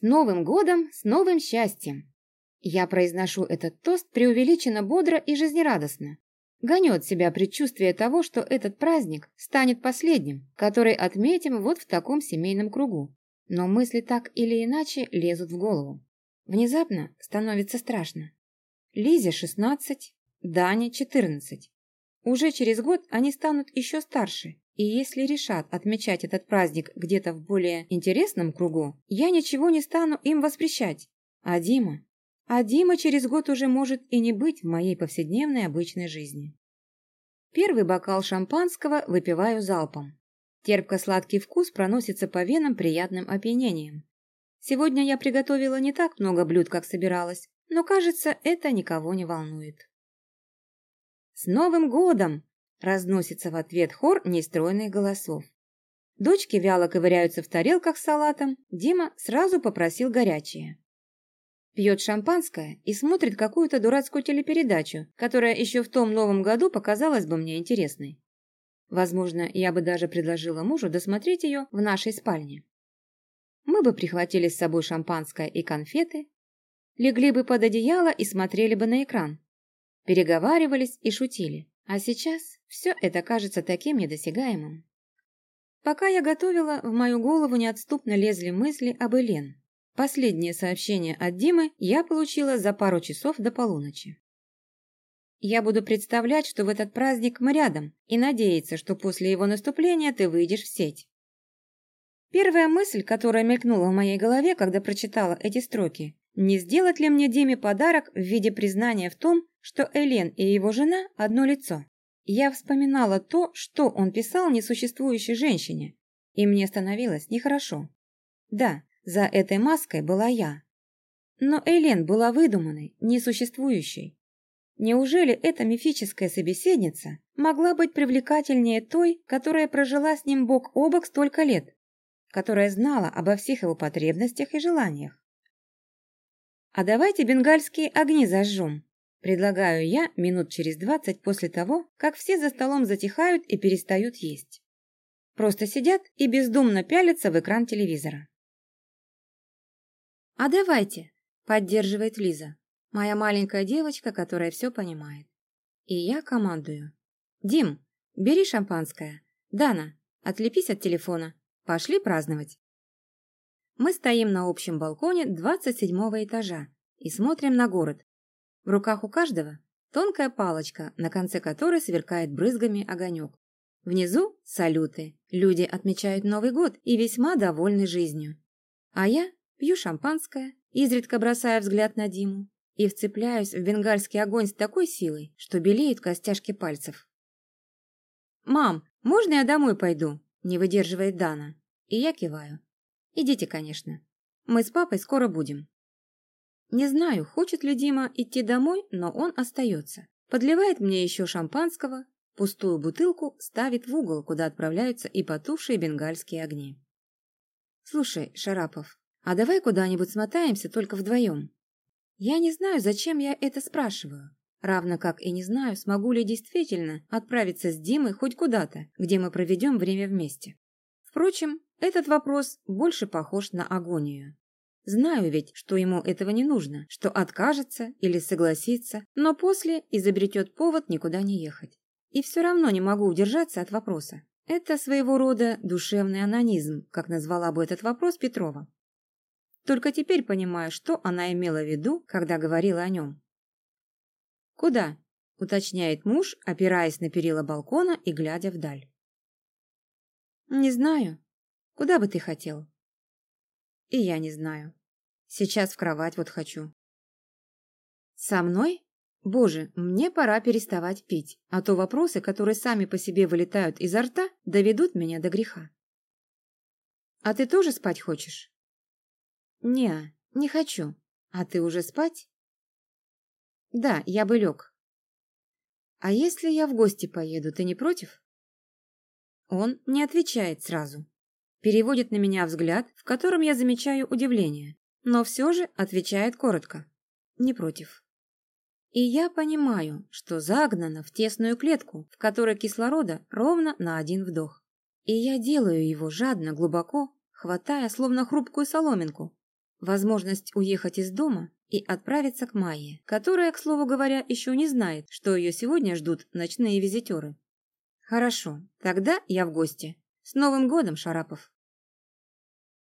С Новым годом, с новым счастьем! Я произношу этот тост преувеличенно бодро и жизнерадостно. Гоню от себя предчувствие того, что этот праздник станет последним, который отметим вот в таком семейном кругу. Но мысли так или иначе лезут в голову. Внезапно становится страшно. Лизе 16, Дане 14. Уже через год они станут еще старше, и если решат отмечать этот праздник где-то в более интересном кругу, я ничего не стану им воспрещать. А Дима? А Дима через год уже может и не быть в моей повседневной обычной жизни. Первый бокал шампанского выпиваю залпом. Терпко-сладкий вкус проносится по венам приятным опьянением. Сегодня я приготовила не так много блюд, как собиралась, но, кажется, это никого не волнует. «С Новым годом!» Разносится в ответ хор нестройных голосов. Дочки вяло ковыряются в тарелках с салатом, Дима сразу попросил горячее. Пьет шампанское и смотрит какую-то дурацкую телепередачу, которая еще в том новом году показалась бы мне интересной. Возможно, я бы даже предложила мужу досмотреть ее в нашей спальне. Мы бы прихватили с собой шампанское и конфеты, легли бы под одеяло и смотрели бы на экран, переговаривались и шутили. А сейчас все это кажется таким недосягаемым. Пока я готовила, в мою голову неотступно лезли мысли об Элен. Последнее сообщение от Димы я получила за пару часов до полуночи. Я буду представлять, что в этот праздник мы рядом, и надеяться, что после его наступления ты выйдешь в сеть. Первая мысль, которая мелькнула в моей голове, когда прочитала эти строки, не сделать ли мне Диме подарок в виде признания в том, что Элен и его жена – одно лицо. Я вспоминала то, что он писал несуществующей женщине, и мне становилось нехорошо. Да, за этой маской была я. Но Элен была выдуманной, несуществующей. Неужели эта мифическая собеседница могла быть привлекательнее той, которая прожила с ним бок о бок столько лет, которая знала обо всех его потребностях и желаниях? А давайте бенгальские огни зажжем, Предлагаю я минут через двадцать после того, как все за столом затихают и перестают есть. Просто сидят и бездумно пялятся в экран телевизора. «А давайте!» – поддерживает Лиза, моя маленькая девочка, которая все понимает. И я командую. «Дим, бери шампанское. Дана, отлепись от телефона. Пошли праздновать!» Мы стоим на общем балконе двадцать седьмого этажа и смотрим на город, в руках у каждого тонкая палочка, на конце которой сверкает брызгами огонек. Внизу салюты. Люди отмечают Новый год и весьма довольны жизнью. А я пью шампанское, изредка бросая взгляд на Диму, и вцепляюсь в бенгальский огонь с такой силой, что белеют костяшки пальцев. «Мам, можно я домой пойду?» – не выдерживает Дана. И я киваю. «Идите, конечно. Мы с папой скоро будем». Не знаю, хочет ли Дима идти домой, но он остается. Подливает мне еще шампанского, пустую бутылку ставит в угол, куда отправляются и потухшие бенгальские огни. «Слушай, Шарапов, а давай куда-нибудь смотаемся только вдвоем?» Я не знаю, зачем я это спрашиваю. Равно как и не знаю, смогу ли действительно отправиться с Димой хоть куда-то, где мы проведем время вместе. Впрочем, этот вопрос больше похож на агонию. Знаю ведь, что ему этого не нужно, что откажется или согласится, но после изобретет повод никуда не ехать. И все равно не могу удержаться от вопроса. Это своего рода душевный анонизм, как назвала бы этот вопрос Петрова. Только теперь понимаю, что она имела в виду, когда говорила о нем. «Куда?» – уточняет муж, опираясь на перила балкона и глядя вдаль. «Не знаю. Куда бы ты хотел?» И я не знаю. Сейчас в кровать вот хочу. Со мной? Боже, мне пора переставать пить, а то вопросы, которые сами по себе вылетают изо рта, доведут меня до греха. А ты тоже спать хочешь? Не, не хочу. А ты уже спать? Да, я бы лег. А если я в гости поеду, ты не против? Он не отвечает сразу переводит на меня взгляд, в котором я замечаю удивление, но все же отвечает коротко. Не против. И я понимаю, что загнана в тесную клетку, в которой кислорода ровно на один вдох. И я делаю его жадно, глубоко, хватая словно хрупкую соломинку. возможность уехать из дома и отправиться к Майе, которая, к слову говоря, еще не знает, что ее сегодня ждут ночные визитеры. Хорошо, тогда я в гости. С Новым годом, Шарапов.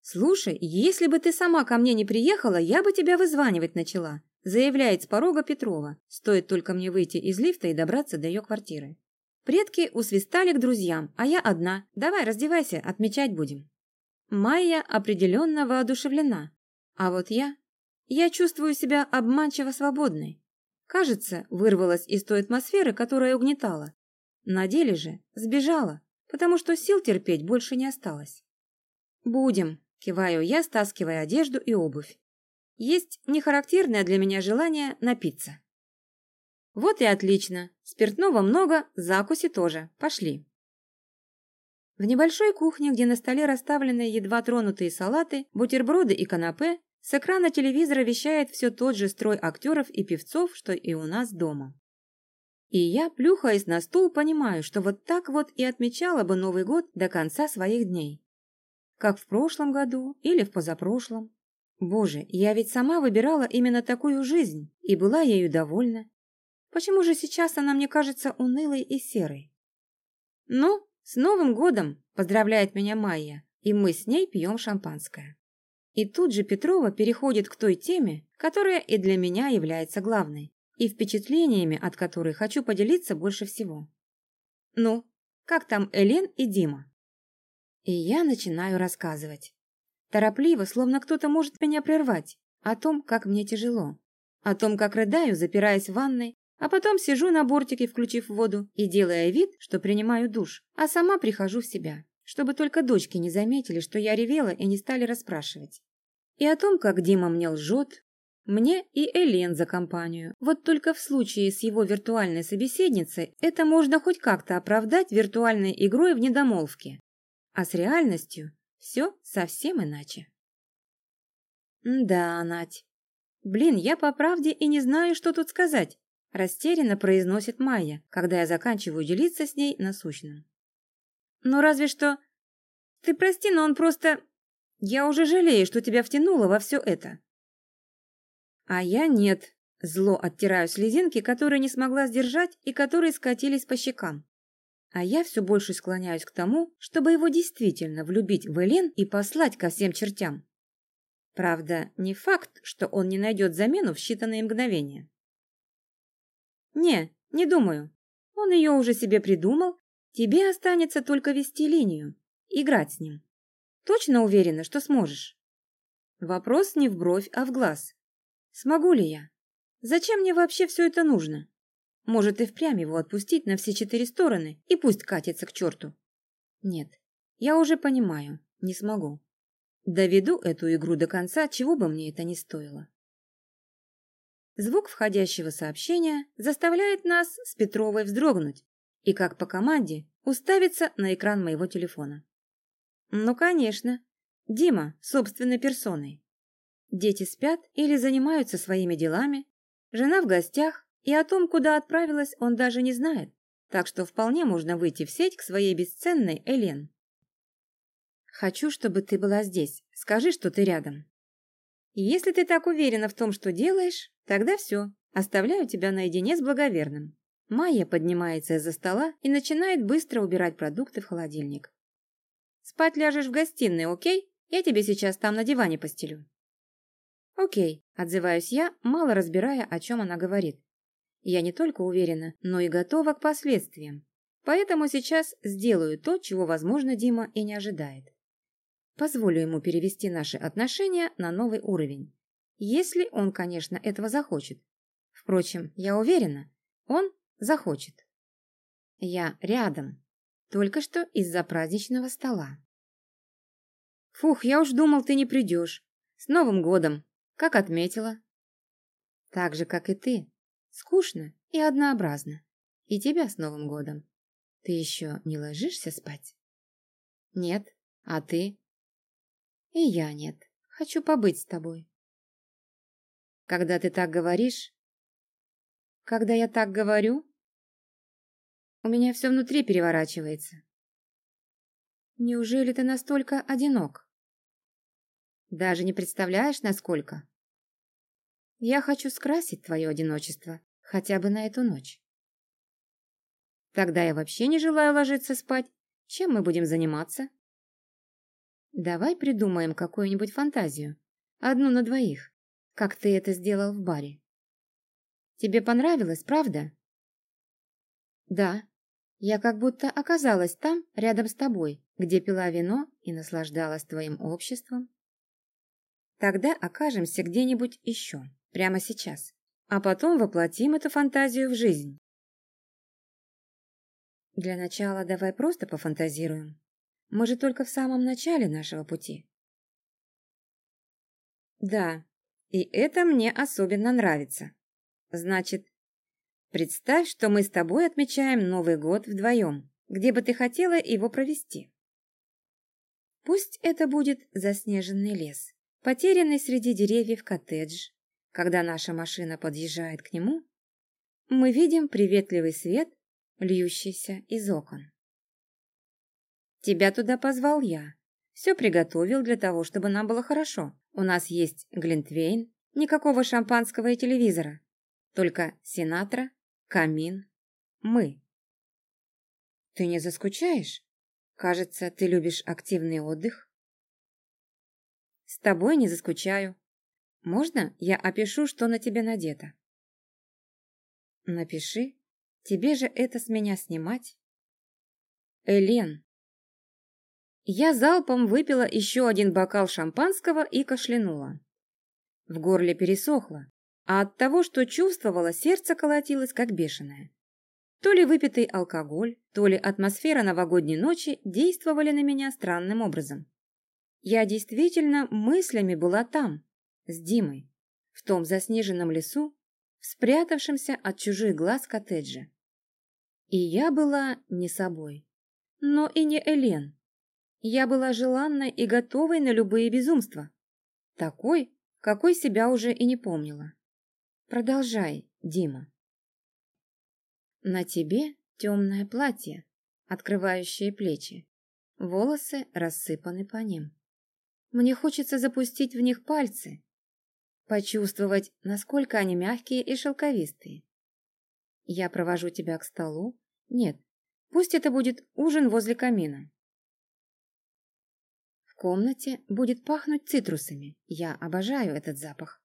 Слушай, если бы ты сама ко мне не приехала, я бы тебя вызванивать начала, заявляет с порога Петрова. Стоит только мне выйти из лифта и добраться до ее квартиры. Предки усвистали к друзьям, а я одна. Давай, раздевайся, отмечать будем. Майя определенно воодушевлена. А вот я... Я чувствую себя обманчиво свободной. Кажется, вырвалась из той атмосферы, которая угнетала. На деле же сбежала, потому что сил терпеть больше не осталось. «Будем», – киваю я, стаскивая одежду и обувь. Есть нехарактерное для меня желание напиться. Вот и отлично. Спиртного много, закуси тоже. Пошли. В небольшой кухне, где на столе расставлены едва тронутые салаты, бутерброды и канапе, с экрана телевизора вещает все тот же строй актеров и певцов, что и у нас дома. И я, плюхаясь на стул, понимаю, что вот так вот и отмечала бы Новый год до конца своих дней. Как в прошлом году или в позапрошлом. Боже, я ведь сама выбирала именно такую жизнь и была ею довольна. Почему же сейчас она мне кажется унылой и серой? Ну, «С Новым годом!» – поздравляет меня Майя, и мы с ней пьем шампанское. И тут же Петрова переходит к той теме, которая и для меня является главной, и впечатлениями, от которой хочу поделиться больше всего. «Ну, как там Элен и Дима?» И я начинаю рассказывать. Торопливо, словно кто-то может меня прервать, о том, как мне тяжело, о том, как рыдаю, запираясь в ванной, а потом сижу на бортике, включив воду, и делая вид, что принимаю душ, а сама прихожу в себя, чтобы только дочки не заметили, что я ревела и не стали расспрашивать. И о том, как Дима мне лжет, мне и Элен за компанию. Вот только в случае с его виртуальной собеседницей это можно хоть как-то оправдать виртуальной игрой в недомолвке. А с реальностью все совсем иначе. Да, Надь. Блин, я по правде и не знаю, что тут сказать. Растерянно произносит Майя, когда я заканчиваю делиться с ней насущным. «Ну разве что... Ты прости, но он просто... Я уже жалею, что тебя втянуло во все это». «А я нет», Зло оттираю слезинки, которые не смогла сдержать и которые скатились по щекам. А я все больше склоняюсь к тому, чтобы его действительно влюбить в Элен и послать ко всем чертям. Правда, не факт, что он не найдет замену в считанные мгновения. «Не, не думаю. Он ее уже себе придумал. Тебе останется только вести линию, играть с ним. Точно уверена, что сможешь?» Вопрос не в бровь, а в глаз. «Смогу ли я? Зачем мне вообще все это нужно? Может и впрямь его отпустить на все четыре стороны и пусть катится к черту?» «Нет, я уже понимаю, не смогу. Доведу эту игру до конца, чего бы мне это ни стоило. Звук входящего сообщения заставляет нас с Петровой вздрогнуть и, как по команде, уставиться на экран моего телефона. Ну, конечно, Дима собственной персоной. Дети спят или занимаются своими делами, жена в гостях, и о том, куда отправилась, он даже не знает, так что вполне можно выйти в сеть к своей бесценной Элен. «Хочу, чтобы ты была здесь. Скажи, что ты рядом». «Если ты так уверена в том, что делаешь, Тогда все, оставляю тебя наедине с благоверным. Майя поднимается из-за стола и начинает быстро убирать продукты в холодильник. Спать ляжешь в гостиной, окей? Я тебе сейчас там на диване постелю. Окей, отзываюсь я, мало разбирая, о чем она говорит. Я не только уверена, но и готова к последствиям. Поэтому сейчас сделаю то, чего, возможно, Дима и не ожидает. Позволю ему перевести наши отношения на новый уровень. Если он, конечно, этого захочет. Впрочем, я уверена, он захочет. Я рядом, только что из-за праздничного стола. Фух, я уж думал, ты не придешь. С Новым годом, как отметила. Так же, как и ты. Скучно и однообразно. И тебя с Новым годом. Ты еще не ложишься спать? Нет. А ты? И я нет. Хочу побыть с тобой. Когда ты так говоришь... Когда я так говорю, у меня все внутри переворачивается. Неужели ты настолько одинок? Даже не представляешь, насколько. Я хочу скрасить твое одиночество хотя бы на эту ночь. Тогда я вообще не желаю ложиться спать. Чем мы будем заниматься? Давай придумаем какую-нибудь фантазию. Одну на двоих, как ты это сделал в баре. Тебе понравилось, правда? Да. Я как будто оказалась там, рядом с тобой, где пила вино и наслаждалась твоим обществом. Тогда окажемся где-нибудь еще, прямо сейчас, а потом воплотим эту фантазию в жизнь. Для начала давай просто пофантазируем. Мы же только в самом начале нашего пути. Да, и это мне особенно нравится. Значит, представь, что мы с тобой отмечаем Новый год вдвоем, где бы ты хотела его провести. Пусть это будет заснеженный лес, потерянный среди деревьев коттедж. Когда наша машина подъезжает к нему, мы видим приветливый свет, льющийся из окон. Тебя туда позвал я. Все приготовил для того, чтобы нам было хорошо. У нас есть глинтвейн, никакого шампанского и телевизора. Только Синатра, камин, мы. Ты не заскучаешь? Кажется, ты любишь активный отдых. С тобой не заскучаю. Можно я опишу, что на тебе надето? Напиши. Тебе же это с меня снимать. Элен, я залпом выпила еще один бокал шампанского и кашлянула. В горле пересохло, а от того, что чувствовала, сердце колотилось как бешеное. То ли выпитый алкоголь, то ли атмосфера новогодней ночи действовали на меня странным образом. Я действительно мыслями была там, с Димой, в том заснеженном лесу, спрятавшемся от чужих глаз коттеджа. И я была не собой, но и не Элен. Я была желанной и готовой на любые безумства. Такой, какой себя уже и не помнила. Продолжай, Дима. На тебе темное платье, открывающее плечи. Волосы рассыпаны по ним. Мне хочется запустить в них пальцы, почувствовать, насколько они мягкие и шелковистые. Я провожу тебя к столу. Нет, пусть это будет ужин возле камина комнате будет пахнуть цитрусами. Я обожаю этот запах.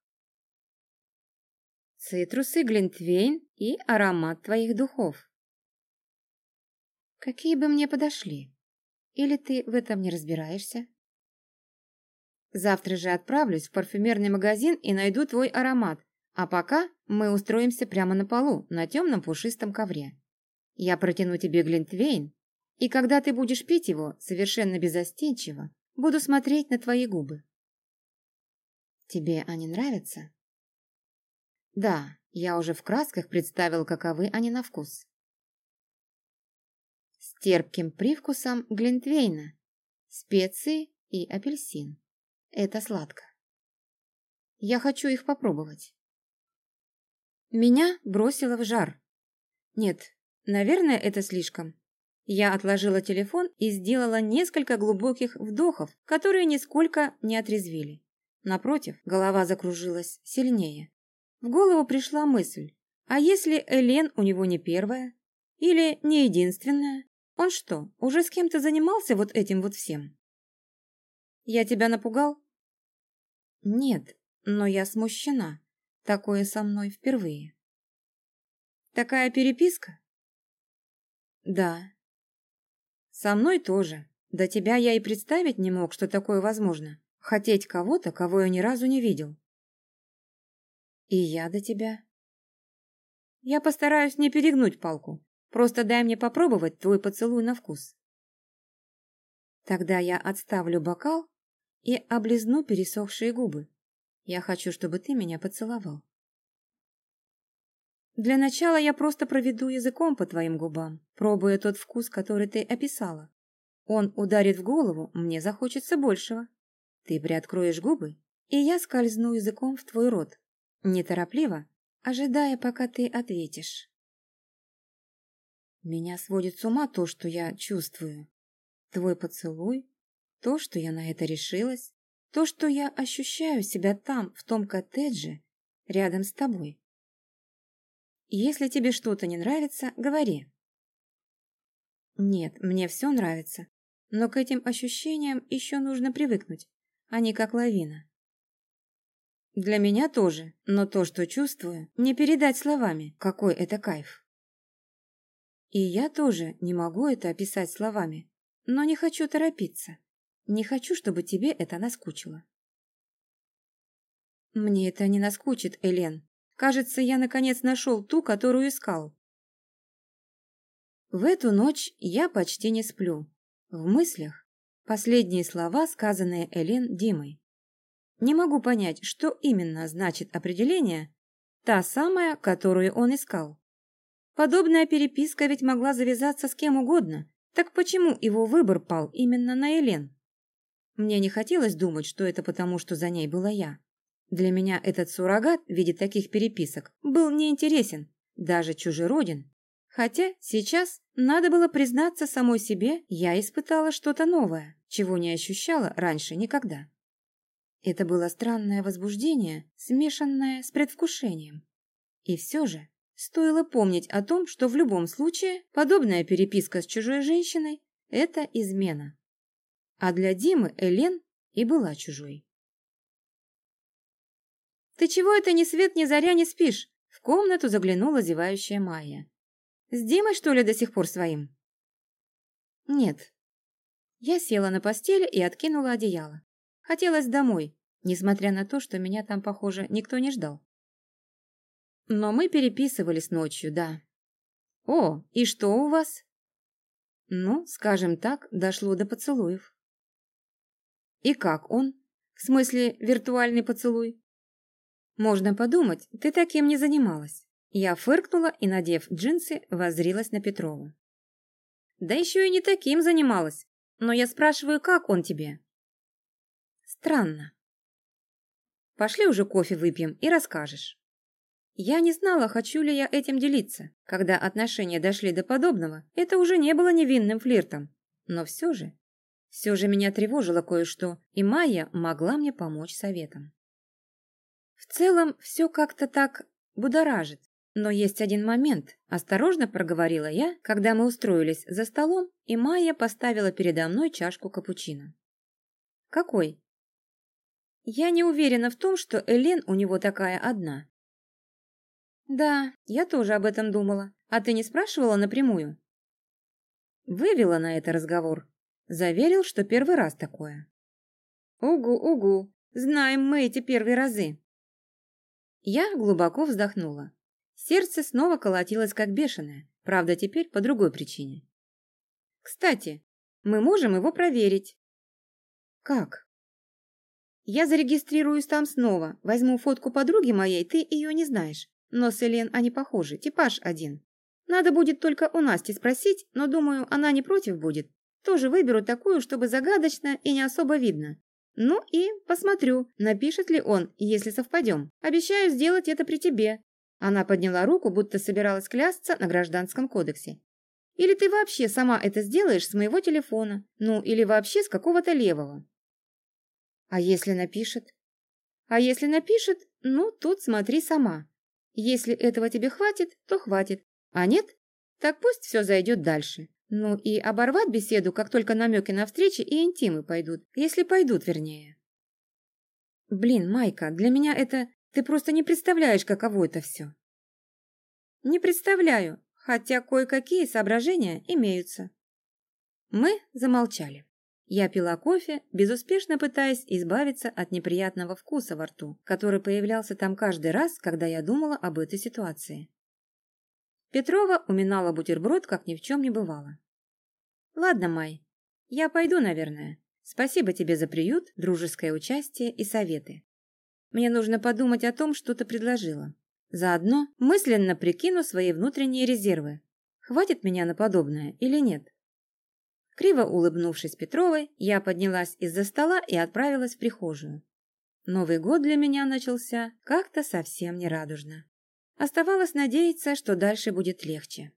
Цитрусы, глинтвейн и аромат твоих духов. Какие бы мне подошли? Или ты в этом не разбираешься? Завтра же отправлюсь в парфюмерный магазин и найду твой аромат, а пока мы устроимся прямо на полу, на темном пушистом ковре. Я протяну тебе глинтвейн, и когда ты будешь пить его совершенно безостенчиво, Буду смотреть на твои губы. Тебе они нравятся? Да, я уже в красках представил, каковы они на вкус. С терпким привкусом глинтвейна, специи и апельсин. Это сладко. Я хочу их попробовать. Меня бросило в жар. Нет, наверное, это слишком. Я отложила телефон и сделала несколько глубоких вдохов, которые нисколько не отрезвили. Напротив, голова закружилась сильнее. В голову пришла мысль, а если Элен у него не первая? Или не единственная? Он что, уже с кем-то занимался вот этим вот всем? Я тебя напугал? Нет, но я смущена. Такое со мной впервые. Такая переписка? Да, со мной тоже. До тебя я и представить не мог, что такое возможно. Хотеть кого-то, кого я ни разу не видел. И я до тебя. Я постараюсь не перегнуть палку. Просто дай мне попробовать твой поцелуй на вкус. Тогда я отставлю бокал и облизну пересохшие губы. Я хочу, чтобы ты меня поцеловал. Для начала я просто проведу языком по твоим губам, пробуя тот вкус, который ты описала. Он ударит в голову, мне захочется большего. Ты приоткроешь губы, и я скользну языком в твой рот, неторопливо, ожидая, пока ты ответишь. Меня сводит с ума то, что я чувствую. Твой поцелуй, то, что я на это решилась, То, что я ощущаю себя там, в том коттедже, рядом с тобой. Если тебе что-то не нравится, говори. Нет, мне все нравится, но к этим ощущениям еще нужно привыкнуть. Они как лавина. Для меня тоже, но то, что чувствую, не передать словами, какой это кайф. И я тоже не могу это описать словами, но не хочу торопиться. Не хочу, чтобы тебе это наскучило. Мне это не наскучит, Элен. Кажется, я наконец нашел ту, которую искал. В эту ночь я почти не сплю. В мыслях последние слова, сказанные Элен Димой. Не могу понять, что именно значит определение «та самая, которую он искал». Подобная переписка ведь могла завязаться с кем угодно, так почему его выбор пал именно на Элен? Мне не хотелось думать, что это потому, что за ней была я. Для меня этот суррогат в виде таких переписок был неинтересен, даже чужероден. Хотя сейчас надо было признаться самой себе, я испытала что-то новое, чего не ощущала раньше никогда. Это было странное возбуждение, смешанное с предвкушением. И все же стоило помнить о том, что в любом случае подобная переписка с чужой женщиной – это измена. А для Димы Элен и была чужой. «Ты чего это ни свет ни заря не спишь?» В комнату заглянула зевающая Майя. «С Димой, что ли, до сих пор своим?» «Нет». Я села на постель и откинула одеяло. Хотелось домой, несмотря на то, что меня там, похоже, никто не ждал. Но мы переписывались ночью, да. «О, и что у вас?» Ну, скажем так, дошло до поцелуев. И как он? В смысле, виртуальный поцелуй? Можно подумать, ты таким не занималась. Я фыркнула и, надев джинсы, воззрилась на Петрову. Да еще и не таким занималась. Но я спрашиваю, как он тебе? Странно. Пошли уже кофе выпьем и расскажешь. Я не знала, хочу ли я этим делиться. Когда отношения дошли до подобного, это уже не было невинным флиртом. Но все же, все же меня тревожило кое-что, и Майя могла мне помочь советом. В целом, все как-то так будоражит. Но есть один момент, осторожно проговорила я, когда мы устроились за столом, и Майя поставила передо мной чашку капучино. Какой? Я не уверена в том, что Элен у него такая одна. Да, я тоже об этом думала. А ты не спрашивала напрямую? Вывела на это разговор. Заверил, что первый раз такое. Угу, угу. Знаем мы эти первые разы. Я глубоко вздохнула. Сердце снова колотилось как бешеное, правда, теперь по другой причине. Кстати, мы можем его проверить. Как? Я зарегистрируюсь там снова, возьму фотку подруги моей, ты ее не знаешь. Но с Элен они похожи, типаж один. Надо будет только у Насти спросить, но, думаю, она не против будет. Тоже выберу такую, чтобы загадочно и не особо видно. Ну и посмотрю, напишет ли он, если совпадем. Обещаю сделать это при тебе. Она подняла руку, будто собиралась клясться на гражданском кодексе. Или ты вообще сама это сделаешь с моего телефона, ну или вообще с какого-то левого. А если напишет? А если напишет, ну, тут смотри сама. Если этого тебе хватит, то хватит. А нет, так пусть все зайдет дальше. Ну и оборвать беседу, как только намеки на встречи и интимы пойдут. Если пойдут, вернее. Блин, Майка, для меня это... Ты просто не представляешь, каково это все. Не представляю, хотя кое-какие соображения имеются. Мы замолчали. Я пила кофе, безуспешно пытаясь избавиться от неприятного вкуса во рту, который появлялся там каждый раз, когда я думала об этой ситуации. Петрова уминала бутерброд, как ни в чем не бывало. «Ладно, Май, я пойду, наверное. Спасибо тебе за приют, дружеское участие и советы. Мне нужно подумать о том, что ты предложила. Заодно мысленно прикину свои внутренние резервы. Хватит меня на подобное или нет?» Криво улыбнувшись Петровой, я поднялась из-за стола и отправилась в прихожую. Новый год для меня начался как-то совсем нерадужно. Оставалось надеяться, что дальше будет легче.